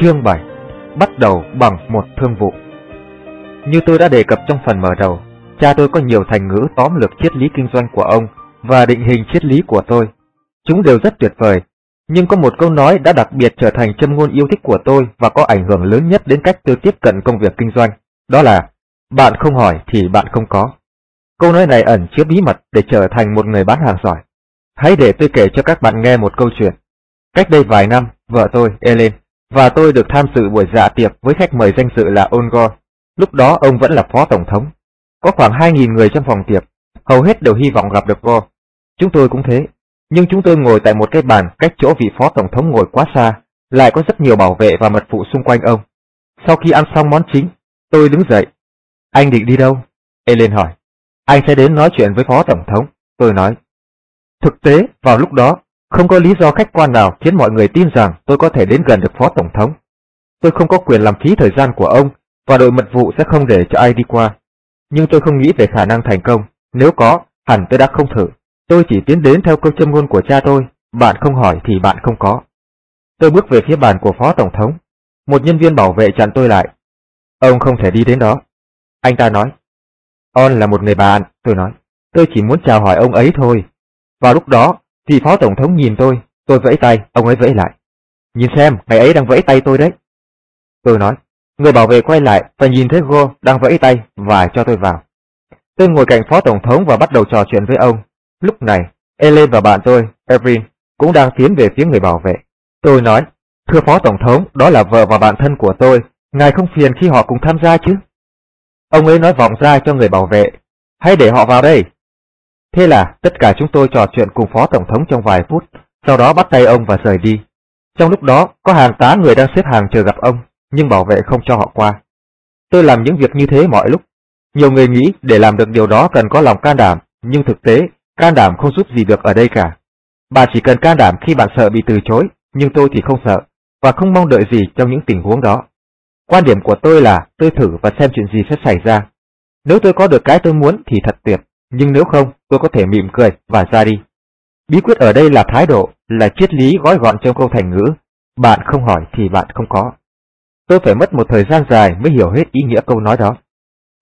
Chương 7 Bắt đầu bằng một thương vụ Như tôi đã đề cập trong phần mở đầu, cha tôi có nhiều thành ngữ tóm lược triết lý kinh doanh của ông và định hình triết lý của tôi. Chúng đều rất tuyệt vời, nhưng có một câu nói đã đặc biệt trở thành châm ngôn yêu thích của tôi và có ảnh hưởng lớn nhất đến cách tôi tiếp cận công việc kinh doanh. Đó là, bạn không hỏi thì bạn không có. Câu nói này ẩn chứa bí mật để trở thành một người bán hàng giỏi. Hãy để tôi kể cho các bạn nghe một câu chuyện. Cách đây vài năm, vợ tôi, Ellen, và tôi được tham dự buổi dạ tiệc với khách mời danh dự là Ongor. Gore. Lúc đó ông vẫn là phó tổng thống. Có khoảng 2.000 người trong phòng tiệc, hầu hết đều hy vọng gặp được Gore. Chúng tôi cũng thế, nhưng chúng tôi ngồi tại một cái bàn cách chỗ vị phó tổng thống ngồi quá xa, lại có rất nhiều bảo vệ và mật phụ xung quanh ông. Sau khi ăn xong món chính, tôi đứng dậy. Anh định đi đâu? Ellen hỏi. Anh sẽ đến nói chuyện với phó tổng thống, tôi nói. Thực tế, vào lúc đó, không có lý do khách quan nào khiến mọi người tin rằng tôi có thể đến gần được phó tổng thống. Tôi không có quyền làm phí thời gian của ông và đội mật vụ sẽ không để cho ai đi qua. Nhưng tôi không nghĩ về khả năng thành công. Nếu có, hẳn tôi đã không thử. Tôi chỉ tiến đến theo câu châm ngôn của cha tôi, bạn không hỏi thì bạn không có. Tôi bước về phía bàn của phó tổng thống. Một nhân viên bảo vệ chặn tôi lại. Ông không thể đi đến đó. Anh ta nói. On là một người bạn, tôi nói. Tôi chỉ muốn chào hỏi ông ấy thôi. Vào lúc đó, thì phó tổng thống nhìn tôi, tôi vẫy tay, ông ấy vẫy lại. Nhìn xem, ngày ấy đang vẫy tay tôi đấy. Tôi nói, người bảo vệ quay lại và nhìn thấy Go đang vẫy tay và cho tôi vào. Tôi ngồi cạnh phó tổng thống và bắt đầu trò chuyện với ông. Lúc này, Ellen và bạn tôi, Evelyn, cũng đang tiến về phía người bảo vệ. Tôi nói, thưa phó tổng thống, đó là vợ và bạn thân của tôi, ngài không phiền khi họ cùng tham gia chứ? Ông ấy nói vọng ra cho người bảo vệ, hãy để họ vào đây. Thế là tất cả chúng tôi trò chuyện cùng phó tổng thống trong vài phút, sau đó bắt tay ông và rời đi. Trong lúc đó, có hàng tá người đang xếp hàng chờ gặp ông, nhưng bảo vệ không cho họ qua. Tôi làm những việc như thế mọi lúc. Nhiều người nghĩ để làm được điều đó cần có lòng can đảm, nhưng thực tế, can đảm không giúp gì được ở đây cả. Bạn chỉ cần can đảm khi bạn sợ bị từ chối, nhưng tôi thì không sợ, và không mong đợi gì trong những tình huống đó. Quan điểm của tôi là tôi thử và xem chuyện gì sẽ xảy ra. Nếu tôi có được cái tôi muốn thì thật tuyệt, nhưng nếu không, tôi có thể mỉm cười và ra đi. Bí quyết ở đây là thái độ, là triết lý gói gọn trong câu thành ngữ, bạn không hỏi thì bạn không có. Tôi phải mất một thời gian dài mới hiểu hết ý nghĩa câu nói đó.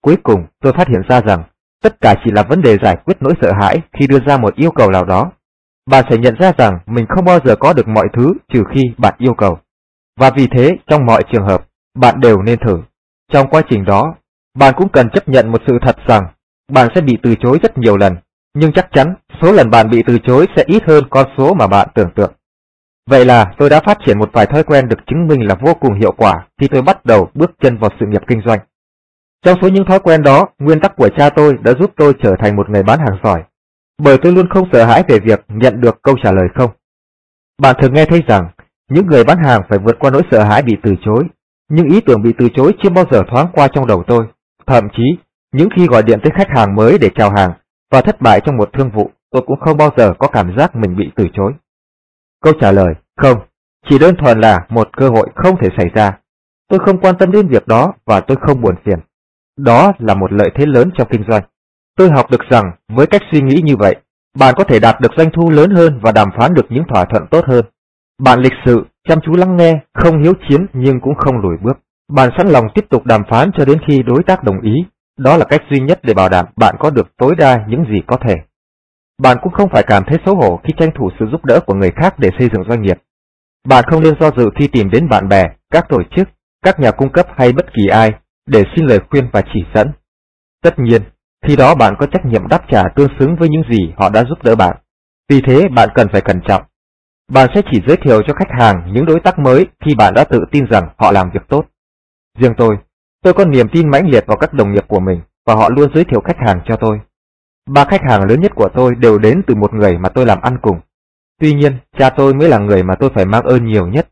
Cuối cùng, tôi phát hiện ra rằng, tất cả chỉ là vấn đề giải quyết nỗi sợ hãi khi đưa ra một yêu cầu nào đó. Bạn sẽ nhận ra rằng mình không bao giờ có được mọi thứ trừ khi bạn yêu cầu. Và vì thế, trong mọi trường hợp, bạn đều nên thử. Trong quá trình đó, bạn cũng cần chấp nhận một sự thật rằng bạn sẽ bị từ chối rất nhiều lần, nhưng chắc chắn số lần bạn bị từ chối sẽ ít hơn con số mà bạn tưởng tượng. Vậy là tôi đã phát triển một vài thói quen được chứng minh là vô cùng hiệu quả khi tôi bắt đầu bước chân vào sự nghiệp kinh doanh. Trong số những thói quen đó, nguyên tắc của cha tôi đã giúp tôi trở thành một người bán hàng giỏi, bởi tôi luôn không sợ hãi về việc nhận được câu trả lời không. Bạn thường nghe thấy rằng, những người bán hàng phải vượt qua nỗi sợ hãi bị từ chối, nhưng ý tưởng bị từ chối chưa bao giờ thoáng qua trong đầu tôi. Thậm chí, những khi gọi điện tới khách hàng mới để chào hàng và thất bại trong một thương vụ, tôi cũng không bao giờ có cảm giác mình bị từ chối. Câu trả lời, không, chỉ đơn thuần là một cơ hội không thể xảy ra. Tôi không quan tâm đến việc đó và tôi không buồn phiền. Đó là một lợi thế lớn trong kinh doanh. Tôi học được rằng với cách suy nghĩ như vậy, bạn có thể đạt được doanh thu lớn hơn và đàm phán được những thỏa thuận tốt hơn. Bạn lịch sự, chăm chú lắng nghe, không hiếu chiến nhưng cũng không lùi bước. Bạn sẵn lòng tiếp tục đàm phán cho đến khi đối tác đồng ý đó là cách duy nhất để bảo đảm bạn có được tối đa những gì có thể. Bạn cũng không phải cảm thấy xấu hổ khi tranh thủ sự giúp đỡ của người khác để xây dựng doanh nghiệp. Bạn không nên do dự khi tìm đến bạn bè, các tổ chức, các nhà cung cấp hay bất kỳ ai để xin lời khuyên và chỉ dẫn. Tất nhiên, khi đó bạn có trách nhiệm đáp trả tương xứng với những gì họ đã giúp đỡ bạn. Vì thế bạn cần phải cẩn trọng. Bạn sẽ chỉ giới thiệu cho khách hàng những đối tác mới khi bạn đã tự tin rằng họ làm việc tốt. Riêng tôi, Tôi có niềm tin mãnh liệt vào các đồng nghiệp của mình và họ luôn giới thiệu khách hàng cho tôi. Ba khách hàng lớn nhất của tôi đều đến từ một người mà tôi làm ăn cùng. Tuy nhiên, cha tôi mới là người mà tôi phải mang ơn nhiều nhất.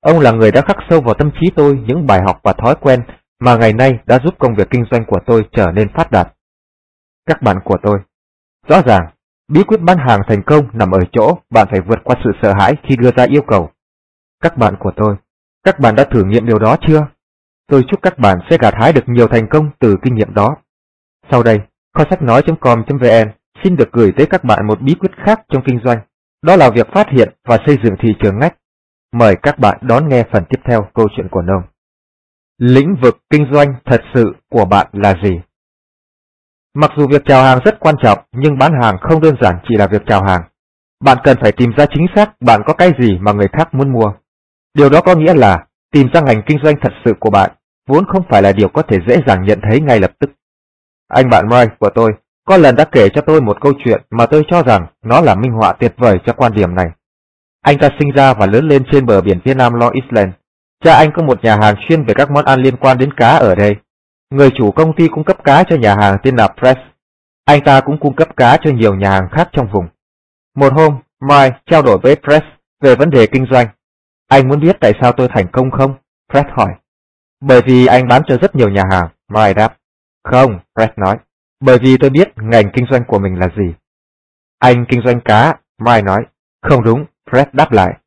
Ông là người đã khắc sâu vào tâm trí tôi những bài học và thói quen mà ngày nay đã giúp công việc kinh doanh của tôi trở nên phát đạt. Các bạn của tôi, rõ ràng, bí quyết bán hàng thành công nằm ở chỗ bạn phải vượt qua sự sợ hãi khi đưa ra yêu cầu. Các bạn của tôi, các bạn đã thử nghiệm điều đó chưa? Tôi chúc các bạn sẽ gặt hái được nhiều thành công từ kinh nghiệm đó. Sau đây, kho sách nói.com.vn xin được gửi tới các bạn một bí quyết khác trong kinh doanh. Đó là việc phát hiện và xây dựng thị trường ngách. Mời các bạn đón nghe phần tiếp theo câu chuyện của Nông. Lĩnh vực kinh doanh thật sự của bạn là gì? Mặc dù việc chào hàng rất quan trọng, nhưng bán hàng không đơn giản chỉ là việc chào hàng. Bạn cần phải tìm ra chính xác bạn có cái gì mà người khác muốn mua. Điều đó có nghĩa là tìm ra ngành kinh doanh thật sự của bạn, vốn không phải là điều có thể dễ dàng nhận thấy ngay lập tức. Anh bạn Mike của tôi có lần đã kể cho tôi một câu chuyện mà tôi cho rằng nó là minh họa tuyệt vời cho quan điểm này. Anh ta sinh ra và lớn lên trên bờ biển phía nam Long Island. Cha anh có một nhà hàng chuyên về các món ăn liên quan đến cá ở đây. Người chủ công ty cung cấp cá cho nhà hàng tên là Press. Anh ta cũng cung cấp cá cho nhiều nhà hàng khác trong vùng. Một hôm, Mike trao đổi với Press về vấn đề kinh doanh. Anh muốn biết tại sao tôi thành công không? Fred hỏi. Bởi vì anh bán cho rất nhiều nhà hàng, Mike đáp. Không, Fred nói. Bởi vì tôi biết ngành kinh doanh của mình là gì. Anh kinh doanh cá, Mike nói. Không đúng, Fred đáp lại.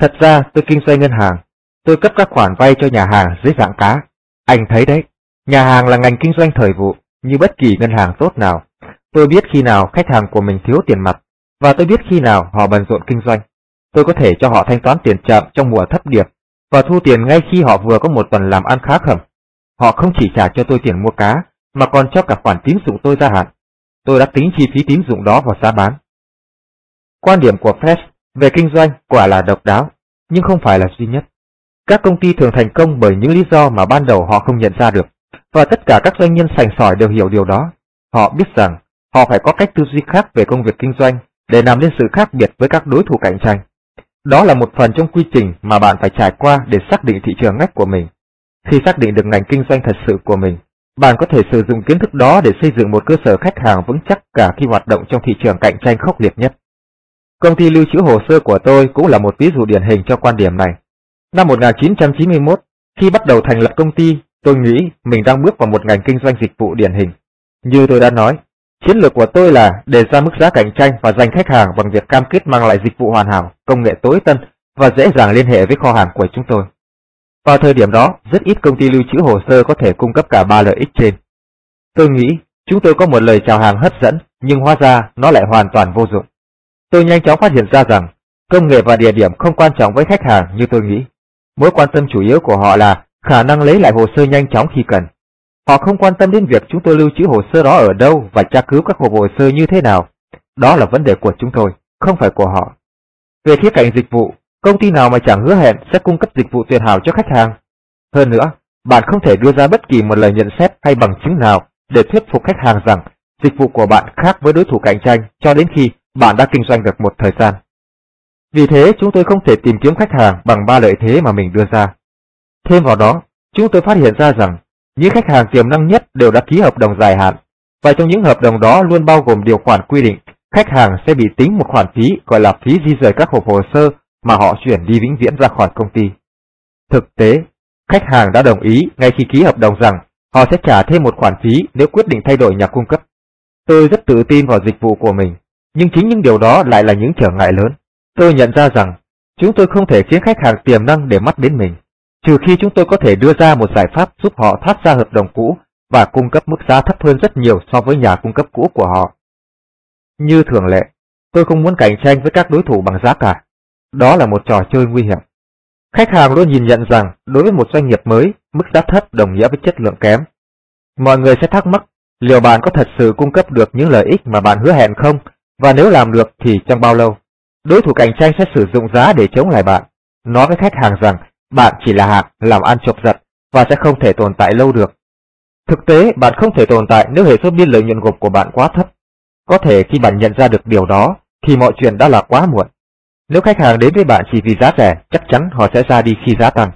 Thật ra tôi kinh doanh ngân hàng. Tôi cấp các khoản vay cho nhà hàng dưới dạng cá. Anh thấy đấy, nhà hàng là ngành kinh doanh thời vụ, như bất kỳ ngân hàng tốt nào. Tôi biết khi nào khách hàng của mình thiếu tiền mặt, và tôi biết khi nào họ bận rộn kinh doanh. Tôi có thể cho họ thanh toán tiền chậm trong mùa thấp điểm, và thu tiền ngay khi họ vừa có một tuần làm ăn khá khẩm. Họ không chỉ trả cho tôi tiền mua cá, mà còn cho cả khoản tín dụng tôi gia hạn. Tôi đã tính chi phí tín dụng đó vào giá bán. Quan điểm của Fred về kinh doanh quả là độc đáo, nhưng không phải là duy nhất. Các công ty thường thành công bởi những lý do mà ban đầu họ không nhận ra được, và tất cả các doanh nhân sành sỏi đều hiểu điều đó. Họ biết rằng họ phải có cách tư duy khác về công việc kinh doanh để làm nên sự khác biệt với các đối thủ cạnh tranh. Đó là một phần trong quy trình mà bạn phải trải qua để xác định thị trường ngách của mình. Khi xác định được ngành kinh doanh thật sự của mình, bạn có thể sử dụng kiến thức đó để xây dựng một cơ sở khách hàng vững chắc cả khi hoạt động trong thị trường cạnh tranh khốc liệt nhất. Công ty lưu trữ hồ sơ của tôi cũng là một ví dụ điển hình cho quan điểm này. Năm 1991, khi bắt đầu thành lập công ty, tôi nghĩ mình đang bước vào một ngành kinh doanh dịch vụ điển hình. Như tôi đã nói, chiến lược của tôi là đề ra mức giá cạnh tranh và giành khách hàng bằng việc cam kết mang lại dịch vụ hoàn hảo, công nghệ tối tân và dễ dàng liên hệ với kho hàng của chúng tôi. Vào thời điểm đó, rất ít công ty lưu trữ hồ sơ có thể cung cấp cả ba lợi ích trên. Tôi nghĩ chúng tôi có một lời chào hàng hấp dẫn, nhưng hóa ra nó lại hoàn toàn vô dụng. Tôi nhanh chóng phát hiện ra rằng công nghệ và địa điểm không quan trọng với khách hàng như tôi nghĩ. Mối quan tâm chủ yếu của họ là khả năng lấy lại hồ sơ nhanh chóng khi cần. Họ không quan tâm đến việc chúng tôi lưu trữ hồ sơ đó ở đâu và tra cứu các hộp hồ sơ như thế nào. Đó là vấn đề của chúng tôi, không phải của họ. Về khía cạnh dịch vụ, công ty nào mà chẳng hứa hẹn sẽ cung cấp dịch vụ tuyệt hảo cho khách hàng. Hơn nữa, bạn không thể đưa ra bất kỳ một lời nhận xét hay bằng chứng nào để thuyết phục khách hàng rằng dịch vụ của bạn khác với đối thủ cạnh tranh cho đến khi bạn đã kinh doanh được một thời gian. Vì thế chúng tôi không thể tìm kiếm khách hàng bằng ba lợi thế mà mình đưa ra. Thêm vào đó, chúng tôi phát hiện ra rằng những khách hàng tiềm năng nhất đều đã ký hợp đồng dài hạn, và trong những hợp đồng đó luôn bao gồm điều khoản quy định khách hàng sẽ bị tính một khoản phí gọi là phí di rời các hộp hồ sơ mà họ chuyển đi vĩnh viễn ra khỏi công ty. Thực tế, khách hàng đã đồng ý ngay khi ký hợp đồng rằng họ sẽ trả thêm một khoản phí nếu quyết định thay đổi nhà cung cấp. Tôi rất tự tin vào dịch vụ của mình nhưng chính những điều đó lại là những trở ngại lớn. Tôi nhận ra rằng chúng tôi không thể khiến khách hàng tiềm năng để mắt đến mình, trừ khi chúng tôi có thể đưa ra một giải pháp giúp họ thoát ra hợp đồng cũ và cung cấp mức giá thấp hơn rất nhiều so với nhà cung cấp cũ của họ. Như thường lệ, tôi không muốn cạnh tranh với các đối thủ bằng giá cả. Đó là một trò chơi nguy hiểm. Khách hàng luôn nhìn nhận rằng đối với một doanh nghiệp mới, mức giá thấp đồng nghĩa với chất lượng kém. Mọi người sẽ thắc mắc liệu bạn có thật sự cung cấp được những lợi ích mà bạn hứa hẹn không và nếu làm được thì trong bao lâu? Đối thủ cạnh tranh sẽ sử dụng giá để chống lại bạn. Nói với khách hàng rằng bạn chỉ là hạng làm ăn chộp giật và sẽ không thể tồn tại lâu được. Thực tế, bạn không thể tồn tại nếu hệ số biên lợi nhuận gộp của bạn quá thấp. Có thể khi bạn nhận ra được điều đó, thì mọi chuyện đã là quá muộn. Nếu khách hàng đến với bạn chỉ vì giá rẻ, chắc chắn họ sẽ ra đi khi giá tăng.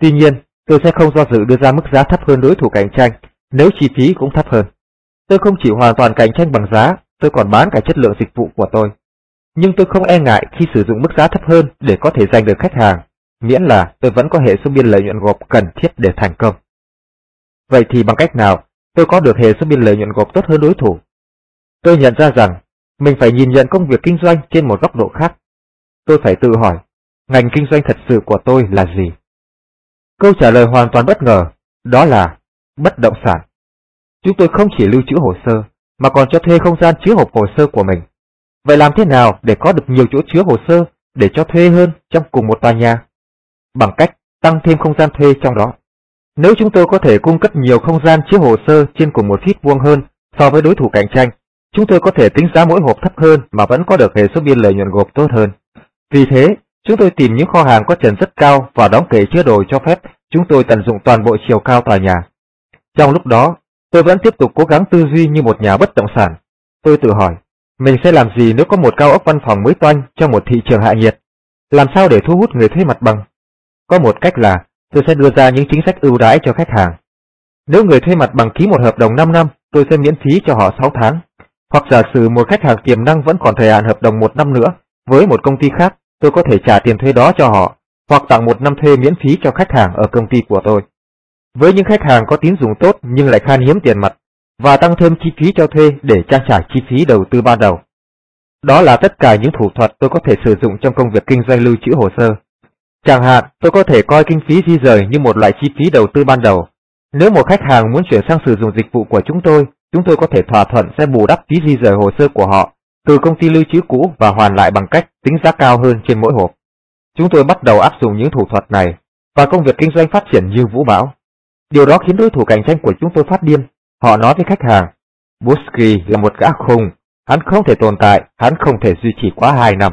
Tuy nhiên, tôi sẽ không do dự đưa ra mức giá thấp hơn đối thủ cạnh tranh nếu chi phí cũng thấp hơn. Tôi không chỉ hoàn toàn cạnh tranh bằng giá tôi còn bán cả chất lượng dịch vụ của tôi. Nhưng tôi không e ngại khi sử dụng mức giá thấp hơn để có thể giành được khách hàng, miễn là tôi vẫn có hệ số biên lợi nhuận gộp cần thiết để thành công. Vậy thì bằng cách nào tôi có được hệ số biên lợi nhuận gộp tốt hơn đối thủ? Tôi nhận ra rằng mình phải nhìn nhận công việc kinh doanh trên một góc độ khác. Tôi phải tự hỏi, ngành kinh doanh thật sự của tôi là gì? Câu trả lời hoàn toàn bất ngờ, đó là bất động sản. Chúng tôi không chỉ lưu trữ hồ sơ, mà còn cho thuê không gian chứa hộp hồ sơ của mình. Vậy làm thế nào để có được nhiều chỗ chứa hồ sơ để cho thuê hơn trong cùng một tòa nhà, bằng cách tăng thêm không gian thuê trong đó. Nếu chúng tôi có thể cung cấp nhiều không gian chứa hồ sơ trên cùng một feet vuông hơn so với đối thủ cạnh tranh, chúng tôi có thể tính giá mỗi hộp thấp hơn mà vẫn có được hệ số biên lợi nhuận gộp tốt hơn. Vì thế, chúng tôi tìm những kho hàng có trần rất cao và đóng kệ chứa đồ cho phép chúng tôi tận dụng toàn bộ chiều cao tòa nhà. Trong lúc đó, tôi vẫn tiếp tục cố gắng tư duy như một nhà bất động sản. Tôi tự hỏi, mình sẽ làm gì nếu có một cao ốc văn phòng mới toanh trong một thị trường hạ nhiệt? Làm sao để thu hút người thuê mặt bằng? Có một cách là tôi sẽ đưa ra những chính sách ưu đãi cho khách hàng. Nếu người thuê mặt bằng ký một hợp đồng 5 năm, tôi sẽ miễn phí cho họ 6 tháng. Hoặc giả sử một khách hàng tiềm năng vẫn còn thời hạn hợp đồng một năm nữa với một công ty khác, tôi có thể trả tiền thuê đó cho họ, hoặc tặng một năm thuê miễn phí cho khách hàng ở công ty của tôi. Với những khách hàng có tín dụng tốt nhưng lại khan hiếm tiền mặt, và tăng thêm chi phí cho thuê để trang trải chi phí đầu tư ban đầu. Đó là tất cả những thủ thuật tôi có thể sử dụng trong công việc kinh doanh lưu trữ hồ sơ. Chẳng hạn, tôi có thể coi kinh phí di rời như một loại chi phí đầu tư ban đầu. Nếu một khách hàng muốn chuyển sang sử dụng dịch vụ của chúng tôi, chúng tôi có thể thỏa thuận sẽ bù đắp phí di rời hồ sơ của họ từ công ty lưu trữ cũ và hoàn lại bằng cách tính giá cao hơn trên mỗi hộp. Chúng tôi bắt đầu áp dụng những thủ thuật này và công việc kinh doanh phát triển như vũ bão. Điều đó khiến đối thủ cạnh tranh của chúng tôi phát điên. Họ nói với khách hàng, Busky là một gã khùng, hắn không thể tồn tại, hắn không thể duy trì quá 2 năm.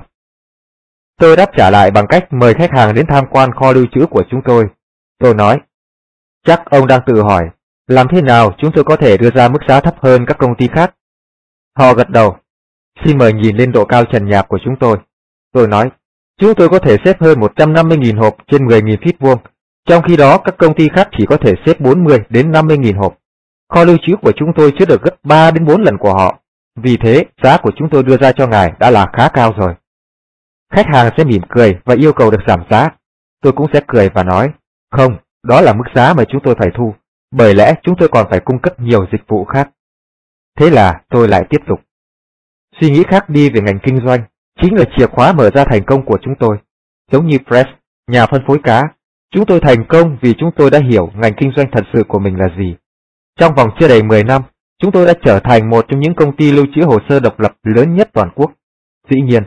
Tôi đáp trả lại bằng cách mời khách hàng đến tham quan kho lưu trữ của chúng tôi. Tôi nói, chắc ông đang tự hỏi, làm thế nào chúng tôi có thể đưa ra mức giá thấp hơn các công ty khác? Họ gật đầu. Xin mời nhìn lên độ cao trần nhà của chúng tôi. Tôi nói, chúng tôi có thể xếp hơn 150.000 hộp trên 10.000 feet vuông, trong khi đó các công ty khác chỉ có thể xếp 40 đến 50.000 hộp. Kho lưu trữ của chúng tôi chứa được gấp 3 đến 4 lần của họ. Vì thế, giá của chúng tôi đưa ra cho ngài đã là khá cao rồi. Khách hàng sẽ mỉm cười và yêu cầu được giảm giá. Tôi cũng sẽ cười và nói, không, đó là mức giá mà chúng tôi phải thu, bởi lẽ chúng tôi còn phải cung cấp nhiều dịch vụ khác. Thế là tôi lại tiếp tục. Suy nghĩ khác đi về ngành kinh doanh chính là chìa khóa mở ra thành công của chúng tôi. Giống như Fresh, nhà phân phối cá, chúng tôi thành công vì chúng tôi đã hiểu ngành kinh doanh thật sự của mình là gì. Trong vòng chưa đầy 10 năm, chúng tôi đã trở thành một trong những công ty lưu trữ hồ sơ độc lập lớn nhất toàn quốc. Dĩ nhiên,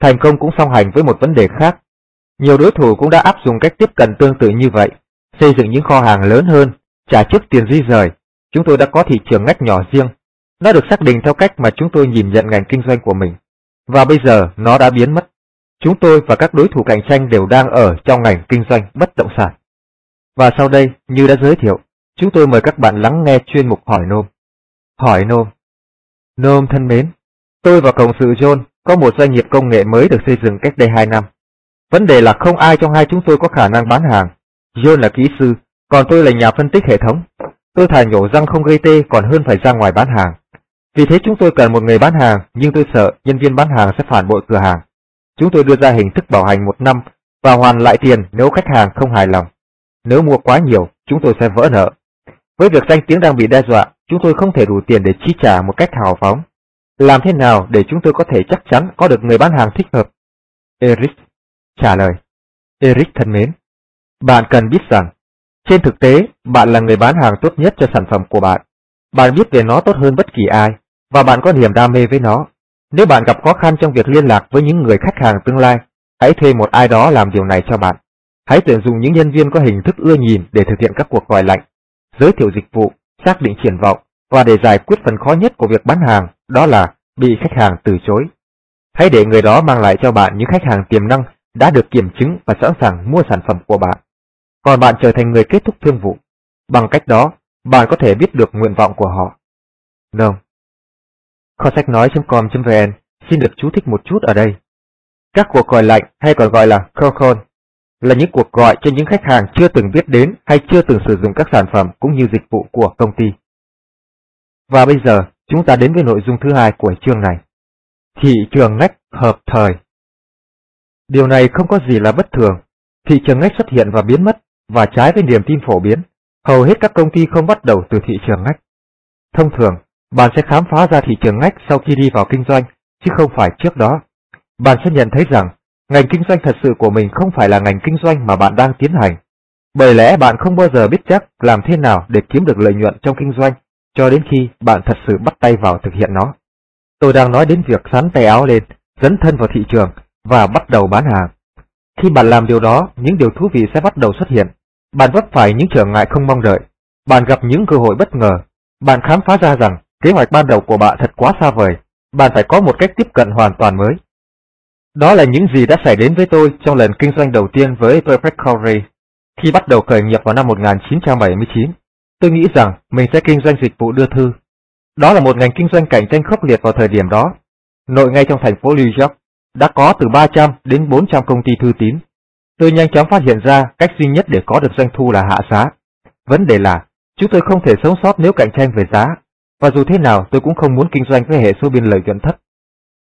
thành công cũng song hành với một vấn đề khác. Nhiều đối thủ cũng đã áp dụng cách tiếp cận tương tự như vậy, xây dựng những kho hàng lớn hơn, trả trước tiền di rời. Chúng tôi đã có thị trường ngách nhỏ riêng. Nó được xác định theo cách mà chúng tôi nhìn nhận ngành kinh doanh của mình. Và bây giờ nó đã biến mất. Chúng tôi và các đối thủ cạnh tranh đều đang ở trong ngành kinh doanh bất động sản. Và sau đây, như đã giới thiệu, chúng tôi mời các bạn lắng nghe chuyên mục hỏi nôm. Hỏi nôm. Nôm thân mến, tôi và Cộng sự John có một doanh nghiệp công nghệ mới được xây dựng cách đây 2 năm. Vấn đề là không ai trong hai chúng tôi có khả năng bán hàng. John là kỹ sư, còn tôi là nhà phân tích hệ thống. Tôi thà nhổ răng không gây tê còn hơn phải ra ngoài bán hàng. Vì thế chúng tôi cần một người bán hàng, nhưng tôi sợ nhân viên bán hàng sẽ phản bội cửa hàng. Chúng tôi đưa ra hình thức bảo hành một năm và hoàn lại tiền nếu khách hàng không hài lòng. Nếu mua quá nhiều, chúng tôi sẽ vỡ nợ. Với việc danh tiếng đang bị đe dọa, chúng tôi không thể đủ tiền để chi trả một cách hào phóng. Làm thế nào để chúng tôi có thể chắc chắn có được người bán hàng thích hợp? Eric trả lời. Eric thân mến, bạn cần biết rằng, trên thực tế, bạn là người bán hàng tốt nhất cho sản phẩm của bạn. Bạn biết về nó tốt hơn bất kỳ ai, và bạn có niềm đam mê với nó. Nếu bạn gặp khó khăn trong việc liên lạc với những người khách hàng tương lai, hãy thuê một ai đó làm điều này cho bạn. Hãy tuyển dụng những nhân viên có hình thức ưa nhìn để thực hiện các cuộc gọi lạnh, giới thiệu dịch vụ, xác định triển vọng và để giải quyết phần khó nhất của việc bán hàng, đó là bị khách hàng từ chối. Hãy để người đó mang lại cho bạn những khách hàng tiềm năng đã được kiểm chứng và sẵn sàng mua sản phẩm của bạn. Còn bạn trở thành người kết thúc thương vụ. Bằng cách đó, bạn có thể biết được nguyện vọng của họ. Nông Kho sách nói.com.vn xin được chú thích một chút ở đây. Các cuộc gọi lạnh hay còn gọi là cold call là những cuộc gọi cho những khách hàng chưa từng biết đến hay chưa từng sử dụng các sản phẩm cũng như dịch vụ của công ty. Và bây giờ, chúng ta đến với nội dung thứ hai của chương này. Thị trường ngách hợp thời. Điều này không có gì là bất thường. Thị trường ngách xuất hiện và biến mất, và trái với niềm tin phổ biến, hầu hết các công ty không bắt đầu từ thị trường ngách. Thông thường, bạn sẽ khám phá ra thị trường ngách sau khi đi vào kinh doanh, chứ không phải trước đó. Bạn sẽ nhận thấy rằng Ngành kinh doanh thật sự của mình không phải là ngành kinh doanh mà bạn đang tiến hành. Bởi lẽ bạn không bao giờ biết chắc làm thế nào để kiếm được lợi nhuận trong kinh doanh cho đến khi bạn thật sự bắt tay vào thực hiện nó. Tôi đang nói đến việc sắn tay áo lên, dấn thân vào thị trường và bắt đầu bán hàng. Khi bạn làm điều đó, những điều thú vị sẽ bắt đầu xuất hiện. Bạn vấp phải những trở ngại không mong đợi. Bạn gặp những cơ hội bất ngờ. Bạn khám phá ra rằng kế hoạch ban đầu của bạn thật quá xa vời. Bạn phải có một cách tiếp cận hoàn toàn mới. Đó là những gì đã xảy đến với tôi trong lần kinh doanh đầu tiên với Perfect Coverage. Khi bắt đầu khởi nghiệp vào năm 1979, tôi nghĩ rằng mình sẽ kinh doanh dịch vụ đưa thư. Đó là một ngành kinh doanh cạnh tranh khốc liệt vào thời điểm đó. Nội ngay trong thành phố New York, đã có từ 300 đến 400 công ty thư tín. Tôi nhanh chóng phát hiện ra cách duy nhất để có được doanh thu là hạ giá. Vấn đề là, chúng tôi không thể sống sót nếu cạnh tranh về giá, và dù thế nào tôi cũng không muốn kinh doanh với hệ số biên lợi nhuận thấp.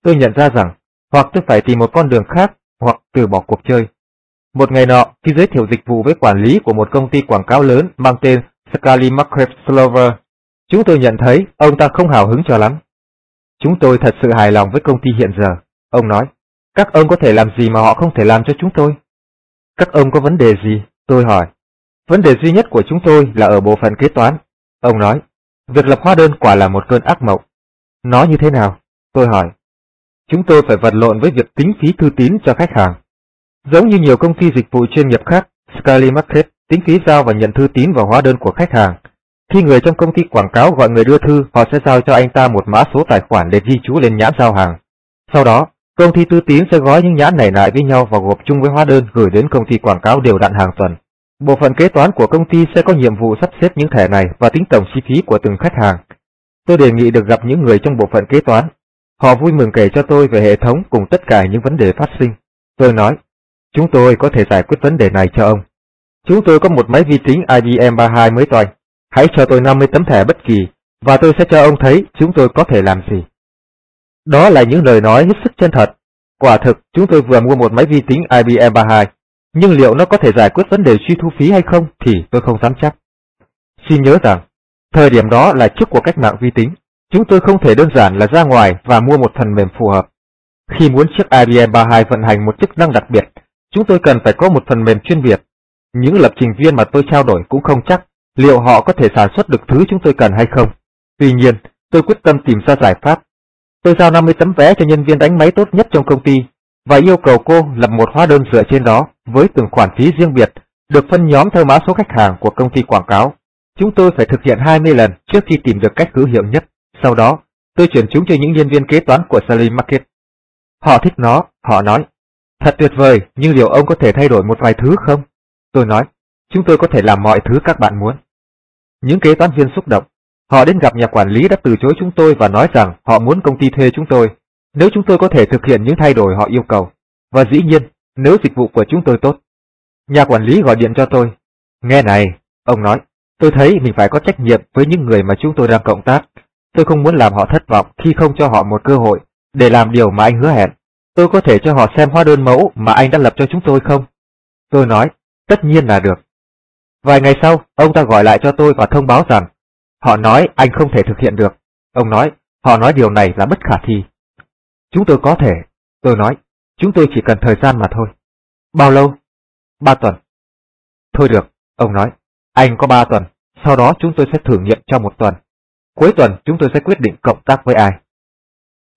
Tôi nhận ra rằng, hoặc tôi phải tìm một con đường khác, hoặc từ bỏ cuộc chơi. Một ngày nọ, khi giới thiệu dịch vụ với quản lý của một công ty quảng cáo lớn mang tên Scully Market Slover, chúng tôi nhận thấy ông ta không hào hứng cho lắm. Chúng tôi thật sự hài lòng với công ty hiện giờ, ông nói. Các ông có thể làm gì mà họ không thể làm cho chúng tôi? Các ông có vấn đề gì? Tôi hỏi. Vấn đề duy nhất của chúng tôi là ở bộ phận kế toán. Ông nói, việc lập hóa đơn quả là một cơn ác mộng. Nó như thế nào? Tôi hỏi. Chúng tôi phải vật lộn với việc tính phí thư tín cho khách hàng. Giống như nhiều công ty dịch vụ chuyên nghiệp khác, Skyly Market tính phí giao và nhận thư tín và hóa đơn của khách hàng. Khi người trong công ty quảng cáo gọi người đưa thư, họ sẽ giao cho anh ta một mã số tài khoản để ghi chú lên nhãn giao hàng. Sau đó, công ty tư tín sẽ gói những nhãn này lại với nhau và gộp chung với hóa đơn gửi đến công ty quảng cáo đều đặn hàng tuần. Bộ phận kế toán của công ty sẽ có nhiệm vụ sắp xếp những thẻ này và tính tổng chi phí của từng khách hàng. Tôi đề nghị được gặp những người trong bộ phận kế toán. Họ vui mừng kể cho tôi về hệ thống cùng tất cả những vấn đề phát sinh. Tôi nói, chúng tôi có thể giải quyết vấn đề này cho ông. Chúng tôi có một máy vi tính IBM 32 mới toanh. Hãy cho tôi 50 tấm thẻ bất kỳ, và tôi sẽ cho ông thấy chúng tôi có thể làm gì. Đó là những lời nói hết sức chân thật. Quả thực, chúng tôi vừa mua một máy vi tính IBM 32, nhưng liệu nó có thể giải quyết vấn đề truy thu phí hay không thì tôi không dám chắc. Xin nhớ rằng, thời điểm đó là trước của cách mạng vi tính. Chúng tôi không thể đơn giản là ra ngoài và mua một phần mềm phù hợp. Khi muốn chiếc IBM 32 vận hành một chức năng đặc biệt, chúng tôi cần phải có một phần mềm chuyên biệt. Những lập trình viên mà tôi trao đổi cũng không chắc liệu họ có thể sản xuất được thứ chúng tôi cần hay không. Tuy nhiên, tôi quyết tâm tìm ra giải pháp. Tôi giao 50 tấm vé cho nhân viên đánh máy tốt nhất trong công ty và yêu cầu cô lập một hóa đơn dựa trên đó với từng khoản phí riêng biệt, được phân nhóm theo mã số khách hàng của công ty quảng cáo. Chúng tôi phải thực hiện 20 lần trước khi tìm được cách hữu hiệu nhất. Sau đó, tôi chuyển chúng cho những nhân viên kế toán của Sally Market. Họ thích nó, họ nói. Thật tuyệt vời, nhưng liệu ông có thể thay đổi một vài thứ không? Tôi nói, chúng tôi có thể làm mọi thứ các bạn muốn. Những kế toán viên xúc động. Họ đến gặp nhà quản lý đã từ chối chúng tôi và nói rằng họ muốn công ty thuê chúng tôi, nếu chúng tôi có thể thực hiện những thay đổi họ yêu cầu. Và dĩ nhiên, nếu dịch vụ của chúng tôi tốt. Nhà quản lý gọi điện cho tôi. Nghe này, ông nói, tôi thấy mình phải có trách nhiệm với những người mà chúng tôi đang cộng tác. Tôi không muốn làm họ thất vọng khi không cho họ một cơ hội để làm điều mà anh hứa hẹn. Tôi có thể cho họ xem hóa đơn mẫu mà anh đã lập cho chúng tôi không? Tôi nói, tất nhiên là được. Vài ngày sau, ông ta gọi lại cho tôi và thông báo rằng họ nói anh không thể thực hiện được. Ông nói, họ nói điều này là bất khả thi. Chúng tôi có thể. Tôi nói, chúng tôi chỉ cần thời gian mà thôi. Bao lâu? Ba tuần. Thôi được, ông nói, anh có ba tuần, sau đó chúng tôi sẽ thử nghiệm trong một tuần. Cuối tuần chúng tôi sẽ quyết định cộng tác với ai.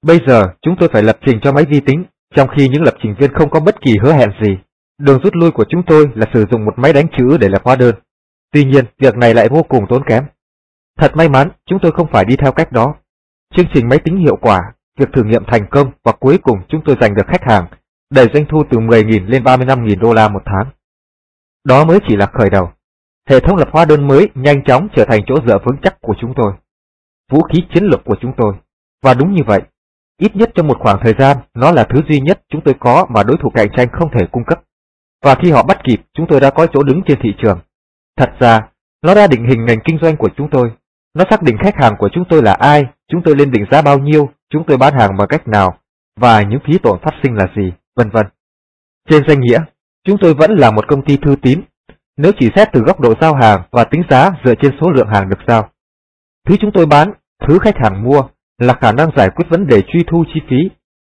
Bây giờ chúng tôi phải lập trình cho máy vi tính, trong khi những lập trình viên không có bất kỳ hứa hẹn gì. Đường rút lui của chúng tôi là sử dụng một máy đánh chữ để lập hóa đơn. Tuy nhiên, việc này lại vô cùng tốn kém. Thật may mắn, chúng tôi không phải đi theo cách đó. Chương trình máy tính hiệu quả, việc thử nghiệm thành công và cuối cùng chúng tôi giành được khách hàng, đẩy doanh thu từ 10.000 lên 35.000 đô la một tháng. Đó mới chỉ là khởi đầu. Hệ thống lập hóa đơn mới nhanh chóng trở thành chỗ dựa vững chắc của chúng tôi. Vũ khí chiến lược của chúng tôi. Và đúng như vậy, ít nhất trong một khoảng thời gian, nó là thứ duy nhất chúng tôi có mà đối thủ cạnh tranh không thể cung cấp. Và khi họ bắt kịp, chúng tôi đã có chỗ đứng trên thị trường. Thật ra, nó đã định hình ngành kinh doanh của chúng tôi. Nó xác định khách hàng của chúng tôi là ai, chúng tôi lên định giá bao nhiêu, chúng tôi bán hàng bằng cách nào, và những phí tổn phát sinh là gì, vân vân. Trên danh nghĩa, chúng tôi vẫn là một công ty thư tín, nếu chỉ xét từ góc độ giao hàng và tính giá dựa trên số lượng hàng được giao. Thứ chúng tôi bán, thứ khách hàng mua, là khả năng giải quyết vấn đề truy thu chi phí.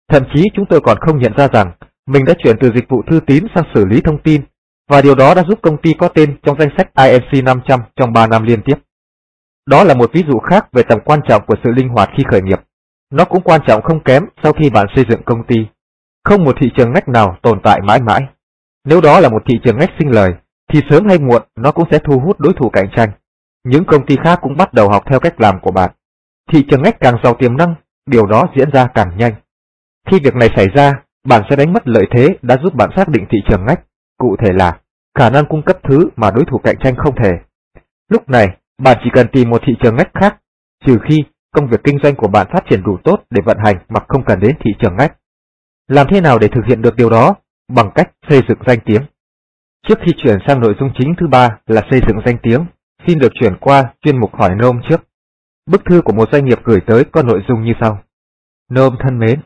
Thậm chí chúng tôi còn không nhận ra rằng mình đã chuyển từ dịch vụ thư tín sang xử lý thông tin, và điều đó đã giúp công ty có tên trong danh sách IMC 500 trong 3 năm liên tiếp. Đó là một ví dụ khác về tầm quan trọng của sự linh hoạt khi khởi nghiệp. Nó cũng quan trọng không kém sau khi bạn xây dựng công ty. Không một thị trường ngách nào tồn tại mãi mãi. Nếu đó là một thị trường ngách sinh lời, thì sớm hay muộn nó cũng sẽ thu hút đối thủ cạnh tranh. Những công ty khác cũng bắt đầu học theo cách làm của bạn. Thị trường ngách càng giàu tiềm năng, điều đó diễn ra càng nhanh. Khi việc này xảy ra, bạn sẽ đánh mất lợi thế đã giúp bạn xác định thị trường ngách, cụ thể là khả năng cung cấp thứ mà đối thủ cạnh tranh không thể. Lúc này, bạn chỉ cần tìm một thị trường ngách khác, trừ khi công việc kinh doanh của bạn phát triển đủ tốt để vận hành mà không cần đến thị trường ngách. Làm thế nào để thực hiện được điều đó? Bằng cách xây dựng danh tiếng. Trước khi chuyển sang nội dung chính thứ ba là xây dựng danh tiếng, xin được chuyển qua chuyên mục hỏi nôm trước. Bức thư của một doanh nghiệp gửi tới có nội dung như sau. Nôm thân mến,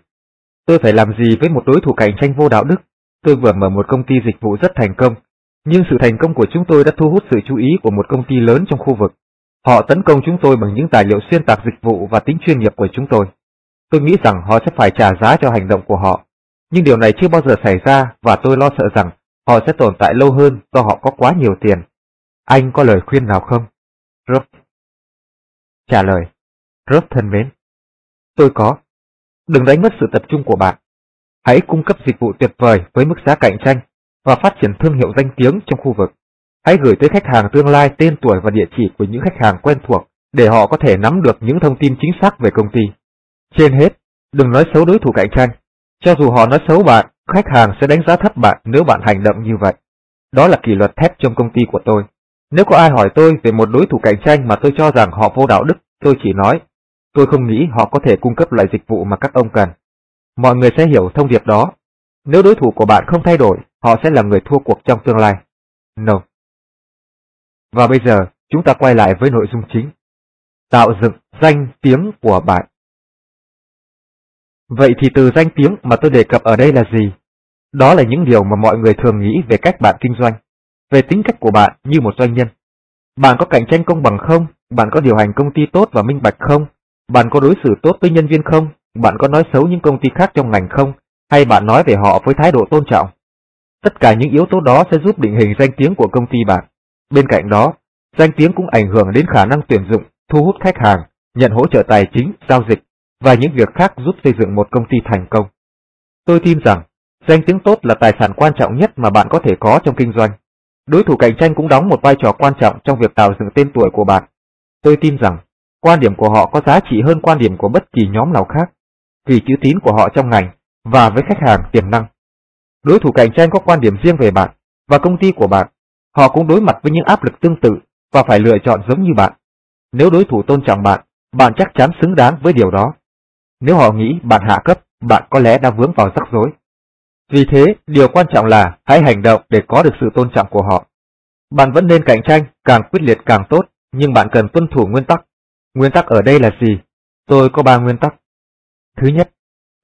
tôi phải làm gì với một đối thủ cạnh tranh vô đạo đức? Tôi vừa mở một công ty dịch vụ rất thành công, nhưng sự thành công của chúng tôi đã thu hút sự chú ý của một công ty lớn trong khu vực. Họ tấn công chúng tôi bằng những tài liệu xuyên tạc dịch vụ và tính chuyên nghiệp của chúng tôi. Tôi nghĩ rằng họ sẽ phải trả giá cho hành động của họ. Nhưng điều này chưa bao giờ xảy ra và tôi lo sợ rằng họ sẽ tồn tại lâu hơn do họ có quá nhiều tiền. Anh có lời khuyên nào không? Ruff. Trả lời. Ruff thân mến. Tôi có. Đừng đánh mất sự tập trung của bạn. Hãy cung cấp dịch vụ tuyệt vời với mức giá cạnh tranh và phát triển thương hiệu danh tiếng trong khu vực. Hãy gửi tới khách hàng tương lai tên tuổi và địa chỉ của những khách hàng quen thuộc để họ có thể nắm được những thông tin chính xác về công ty. Trên hết, đừng nói xấu đối thủ cạnh tranh. Cho dù họ nói xấu bạn, khách hàng sẽ đánh giá thấp bạn nếu bạn hành động như vậy. Đó là kỷ luật thép trong công ty của tôi. Nếu có ai hỏi tôi về một đối thủ cạnh tranh mà tôi cho rằng họ vô đạo đức, tôi chỉ nói, tôi không nghĩ họ có thể cung cấp loại dịch vụ mà các ông cần. Mọi người sẽ hiểu thông điệp đó. Nếu đối thủ của bạn không thay đổi, họ sẽ là người thua cuộc trong tương lai. No. Và bây giờ, chúng ta quay lại với nội dung chính. Tạo dựng danh tiếng của bạn. Vậy thì từ danh tiếng mà tôi đề cập ở đây là gì? Đó là những điều mà mọi người thường nghĩ về cách bạn kinh doanh, về tính cách của bạn như một doanh nhân. Bạn có cạnh tranh công bằng không? Bạn có điều hành công ty tốt và minh bạch không? Bạn có đối xử tốt với nhân viên không? Bạn có nói xấu những công ty khác trong ngành không? Hay bạn nói về họ với thái độ tôn trọng? Tất cả những yếu tố đó sẽ giúp định hình danh tiếng của công ty bạn. Bên cạnh đó, danh tiếng cũng ảnh hưởng đến khả năng tuyển dụng, thu hút khách hàng, nhận hỗ trợ tài chính, giao dịch và những việc khác giúp xây dựng một công ty thành công. Tôi tin rằng, danh tiếng tốt là tài sản quan trọng nhất mà bạn có thể có trong kinh doanh. Đối thủ cạnh tranh cũng đóng một vai trò quan trọng trong việc tạo dựng tên tuổi của bạn. Tôi tin rằng, quan điểm của họ có giá trị hơn quan điểm của bất kỳ nhóm nào khác, vì chữ tín của họ trong ngành và với khách hàng tiềm năng. Đối thủ cạnh tranh có quan điểm riêng về bạn và công ty của bạn. Họ cũng đối mặt với những áp lực tương tự và phải lựa chọn giống như bạn. Nếu đối thủ tôn trọng bạn, bạn chắc chắn xứng đáng với điều đó. Nếu họ nghĩ bạn hạ cấp, bạn có lẽ đã vướng vào rắc rối. Vì thế, điều quan trọng là hãy hành động để có được sự tôn trọng của họ. Bạn vẫn nên cạnh tranh, càng quyết liệt càng tốt, nhưng bạn cần tuân thủ nguyên tắc. Nguyên tắc ở đây là gì? Tôi có ba nguyên tắc. Thứ nhất,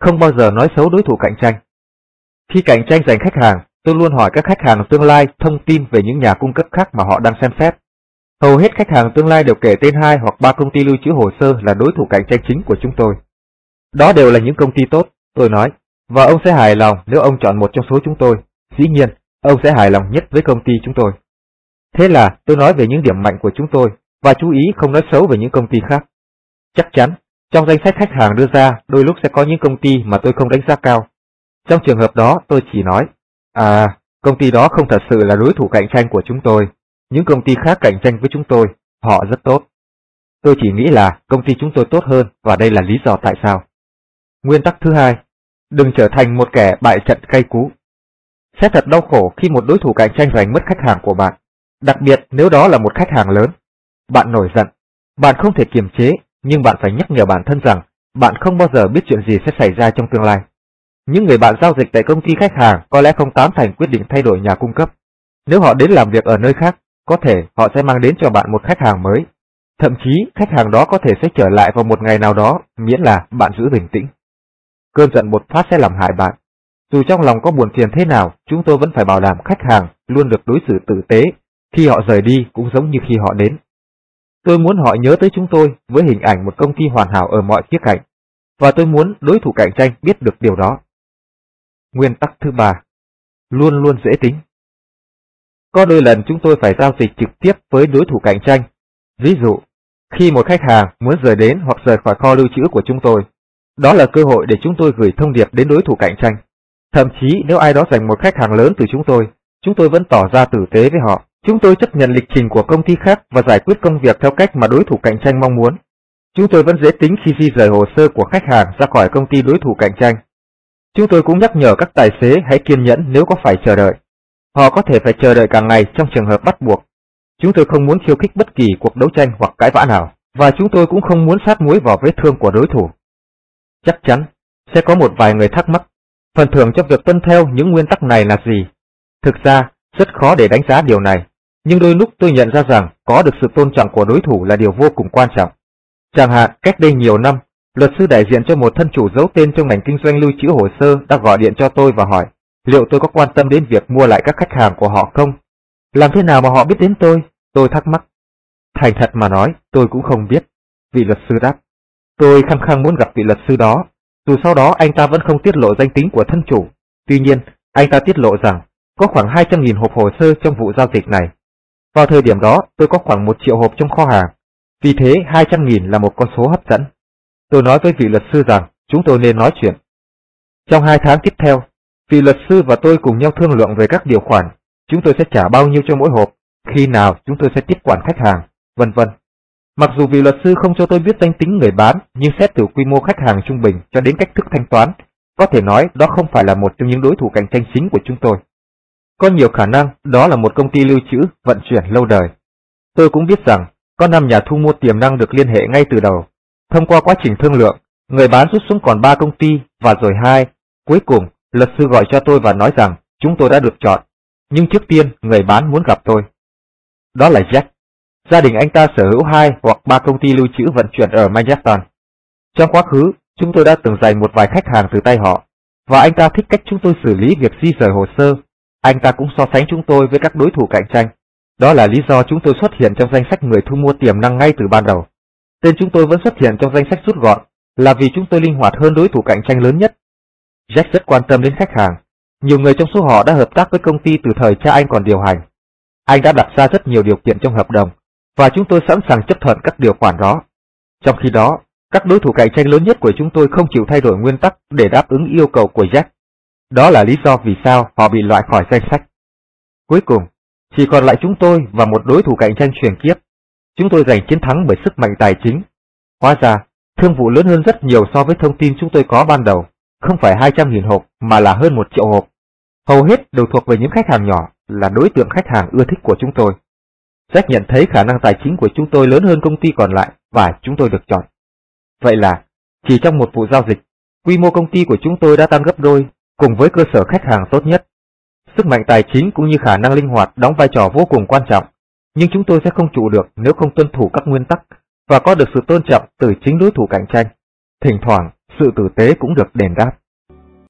không bao giờ nói xấu đối thủ cạnh tranh. Khi cạnh tranh giành khách hàng, tôi luôn hỏi các khách hàng tương lai thông tin về những nhà cung cấp khác mà họ đang xem xét. Hầu hết khách hàng tương lai đều kể tên hai hoặc ba công ty lưu trữ hồ sơ là đối thủ cạnh tranh chính của chúng tôi. Đó đều là những công ty tốt, tôi nói, và ông sẽ hài lòng nếu ông chọn một trong số chúng tôi. Dĩ nhiên, ông sẽ hài lòng nhất với công ty chúng tôi. Thế là tôi nói về những điểm mạnh của chúng tôi và chú ý không nói xấu về những công ty khác. Chắc chắn, trong danh sách khách hàng đưa ra, đôi lúc sẽ có những công ty mà tôi không đánh giá cao. Trong trường hợp đó, tôi chỉ nói, à, công ty đó không thật sự là đối thủ cạnh tranh của chúng tôi. Những công ty khác cạnh tranh với chúng tôi, họ rất tốt. Tôi chỉ nghĩ là công ty chúng tôi tốt hơn và đây là lý do tại sao. Nguyên tắc thứ hai, đừng trở thành một kẻ bại trận cay cú. Sẽ thật đau khổ khi một đối thủ cạnh tranh giành mất khách hàng của bạn, đặc biệt nếu đó là một khách hàng lớn. Bạn nổi giận, bạn không thể kiềm chế, nhưng bạn phải nhắc nhở bản thân rằng bạn không bao giờ biết chuyện gì sẽ xảy ra trong tương lai. Những người bạn giao dịch tại công ty khách hàng có lẽ không tán thành quyết định thay đổi nhà cung cấp. Nếu họ đến làm việc ở nơi khác, có thể họ sẽ mang đến cho bạn một khách hàng mới. Thậm chí khách hàng đó có thể sẽ trở lại vào một ngày nào đó miễn là bạn giữ bình tĩnh. Cơn giận một phát sẽ làm hại bạn. Dù trong lòng có buồn phiền thế nào, chúng tôi vẫn phải bảo đảm khách hàng luôn được đối xử tử tế, khi họ rời đi cũng giống như khi họ đến. Tôi muốn họ nhớ tới chúng tôi với hình ảnh một công ty hoàn hảo ở mọi khía cạnh, và tôi muốn đối thủ cạnh tranh biết được điều đó. Nguyên tắc thứ ba, luôn luôn dễ tính. Có đôi lần chúng tôi phải giao dịch trực tiếp với đối thủ cạnh tranh. Ví dụ, khi một khách hàng muốn rời đến hoặc rời khỏi kho lưu trữ của chúng tôi, đó là cơ hội để chúng tôi gửi thông điệp đến đối thủ cạnh tranh. Thậm chí nếu ai đó giành một khách hàng lớn từ chúng tôi, chúng tôi vẫn tỏ ra tử tế với họ. Chúng tôi chấp nhận lịch trình của công ty khác và giải quyết công việc theo cách mà đối thủ cạnh tranh mong muốn. Chúng tôi vẫn dễ tính khi di rời hồ sơ của khách hàng ra khỏi công ty đối thủ cạnh tranh. Chúng tôi cũng nhắc nhở các tài xế hãy kiên nhẫn nếu có phải chờ đợi. Họ có thể phải chờ đợi cả ngày trong trường hợp bắt buộc. Chúng tôi không muốn khiêu khích bất kỳ cuộc đấu tranh hoặc cãi vã nào, và chúng tôi cũng không muốn sát muối vào vết thương của đối thủ. Chắc chắn, sẽ có một vài người thắc mắc, phần thưởng cho việc tuân theo những nguyên tắc này là gì? Thực ra, rất khó để đánh giá điều này, nhưng đôi lúc tôi nhận ra rằng có được sự tôn trọng của đối thủ là điều vô cùng quan trọng. Chẳng hạn, cách đây nhiều năm, luật sư đại diện cho một thân chủ giấu tên trong ngành kinh doanh lưu trữ hồ sơ đã gọi điện cho tôi và hỏi liệu tôi có quan tâm đến việc mua lại các khách hàng của họ không? Làm thế nào mà họ biết đến tôi? Tôi thắc mắc. Thành thật mà nói, tôi cũng không biết. Vị luật sư đáp. Tôi khăng khăng muốn gặp vị luật sư đó, dù sau đó anh ta vẫn không tiết lộ danh tính của thân chủ. Tuy nhiên, anh ta tiết lộ rằng có khoảng 200.000 hộp hồ sơ trong vụ giao dịch này. Vào thời điểm đó, tôi có khoảng 1 triệu hộp trong kho hàng. Vì thế, 200.000 là một con số hấp dẫn. Tôi nói với vị luật sư rằng chúng tôi nên nói chuyện. Trong hai tháng tiếp theo, vị luật sư và tôi cùng nhau thương lượng về các điều khoản. Chúng tôi sẽ trả bao nhiêu cho mỗi hộp, khi nào chúng tôi sẽ tiếp quản khách hàng, vân vân. Mặc dù vị luật sư không cho tôi biết danh tính người bán, nhưng xét từ quy mô khách hàng trung bình cho đến cách thức thanh toán, có thể nói đó không phải là một trong những đối thủ cạnh tranh chính của chúng tôi. Có nhiều khả năng đó là một công ty lưu trữ, vận chuyển lâu đời. Tôi cũng biết rằng có năm nhà thu mua tiềm năng được liên hệ ngay từ đầu. Thông qua quá trình thương lượng, người bán rút xuống còn ba công ty và rồi hai. Cuối cùng, luật sư gọi cho tôi và nói rằng chúng tôi đã được chọn. Nhưng trước tiên, người bán muốn gặp tôi. Đó là Jack. Gia đình anh ta sở hữu hai hoặc ba công ty lưu trữ vận chuyển ở Manhattan. Trong quá khứ, chúng tôi đã từng giành một vài khách hàng từ tay họ, và anh ta thích cách chúng tôi xử lý việc di rời hồ sơ. Anh ta cũng so sánh chúng tôi với các đối thủ cạnh tranh. Đó là lý do chúng tôi xuất hiện trong danh sách người thu mua tiềm năng ngay từ ban đầu. Tên chúng tôi vẫn xuất hiện trong danh sách rút gọn là vì chúng tôi linh hoạt hơn đối thủ cạnh tranh lớn nhất. Jack rất quan tâm đến khách hàng. Nhiều người trong số họ đã hợp tác với công ty từ thời cha anh còn điều hành. Anh đã đặt ra rất nhiều điều kiện trong hợp đồng, và chúng tôi sẵn sàng chấp thuận các điều khoản đó. Trong khi đó, các đối thủ cạnh tranh lớn nhất của chúng tôi không chịu thay đổi nguyên tắc để đáp ứng yêu cầu của Jack. Đó là lý do vì sao họ bị loại khỏi danh sách. Cuối cùng, chỉ còn lại chúng tôi và một đối thủ cạnh tranh truyền kiếp. Chúng tôi giành chiến thắng bởi sức mạnh tài chính. Hóa ra, thương vụ lớn hơn rất nhiều so với thông tin chúng tôi có ban đầu. Không phải 200.000 hộp mà là hơn một triệu hộp. Hầu hết đều thuộc về những khách hàng nhỏ là đối tượng khách hàng ưa thích của chúng tôi. Jack nhận thấy khả năng tài chính của chúng tôi lớn hơn công ty còn lại và chúng tôi được chọn. Vậy là, chỉ trong một vụ giao dịch, quy mô công ty của chúng tôi đã tăng gấp đôi cùng với cơ sở khách hàng tốt nhất. Sức mạnh tài chính cũng như khả năng linh hoạt đóng vai trò vô cùng quan trọng, nhưng chúng tôi sẽ không trụ được nếu không tuân thủ các nguyên tắc và có được sự tôn trọng từ chính đối thủ cạnh tranh. Thỉnh thoảng, sự tử tế cũng được đền đáp.